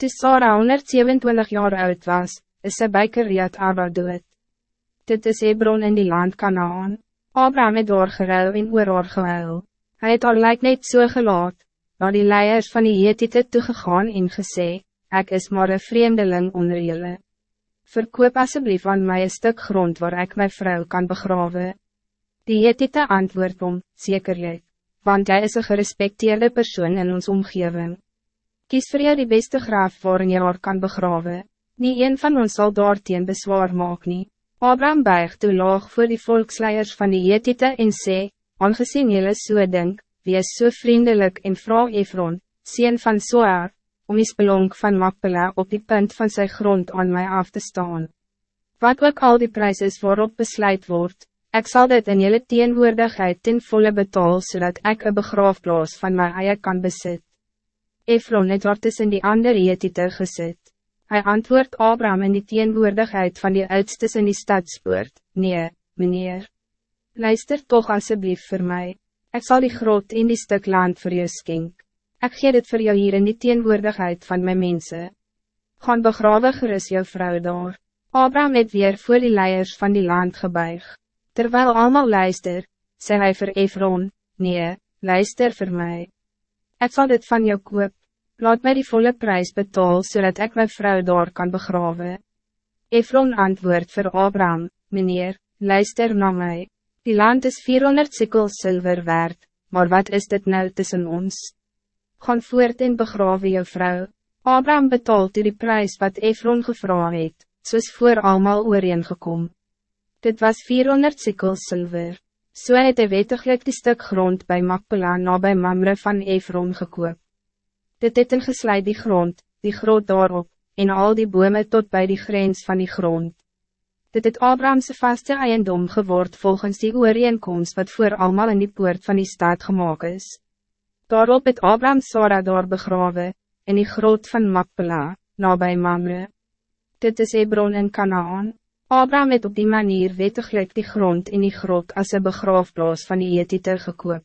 Toe Sarah 127 jaar oud was, is sy by Kiriat Arba dood. Dit is Hebron in die land Kanaan. Abraham het doorgeruil en oor haar gehuil. Hy het haar lijk net so gelaat, waar die leiers van die Hethiete toegegaan en gesê, ek is maar een vreemdeling onder julle. Verkoop asseblief aan mij een stuk grond waar ik mijn vrouw kan begraven. Die Hethiete antwoord om, zekerlijk, want jij is een gerespecteerde persoon in ons omgeving. Kies voor jou die beste graaf waarin je haar kan begraven. Niet een van ons zal daarteen bezwaar maak nie. Abraham buig toe laag voor die volksleiers van die Jetite en sê, aangezien jylle so denk, wees so vriendelijk en vrouw Efron, sien van Soar, om die spelonk van Makpela op die punt van zijn grond aan mij af te staan. Wat ook al die prijs is waarop besluit wordt, ik zal dit in jullie teenwoordigheid ten volle betaal zodat ik een begraafplaats van mijn eigen kan bezitten. Efron het wat tussen die andere Jetite gezet. Hij antwoordt Abraham in die teenwoordigheid van die oudstes in die stadspoort, nee, meneer. Luister toch alsjeblieft voor mij. Ik zal die groot in die stuk land voor je skink. Ik geef het voor jou hier in die teenwoordigheid van mijn mensen. Gaan begraven gerus jou vrouw daar. Abraham het weer voor die leiers van die land gebuig. Terwijl allemaal luister, zei hij voor Efron, nee, luister voor mij. Ik zal dit van jou koop. Laat mij die volle prijs betalen, zodat ik mijn vrouw door kan begraven. Efron antwoord voor Abraham, meneer, luister naar mij. Die land is 400 sikkels zilver waard, maar wat is dit nou tussen ons? Gaan voort en begraven jou vrouw. Abraham betaalt die prijs wat Efron gevraagd het, soos voor allemaal ooreengekom. Dit was 400 sikkels zilver. So het hy wettiglik die stuk grond bij Makpela na by Mamre van Efron gekoop. Dit het ingesluid die grond, die groot daarop, en al die bome tot bij die grens van die grond. Dit het Abrahamse vaste eiendom geword volgens die ooreenkomst wat voor allemaal in die poort van die stad gemaakt is. Daarop het Abraham Sarah daar begrawe, in die groot van Makpela, na bij Mamre. Dit is Hebron in Kanaan. Abraham het op die manier wettiglijk die grond in die grot als een begraafplaats van die Ethiter gekoop.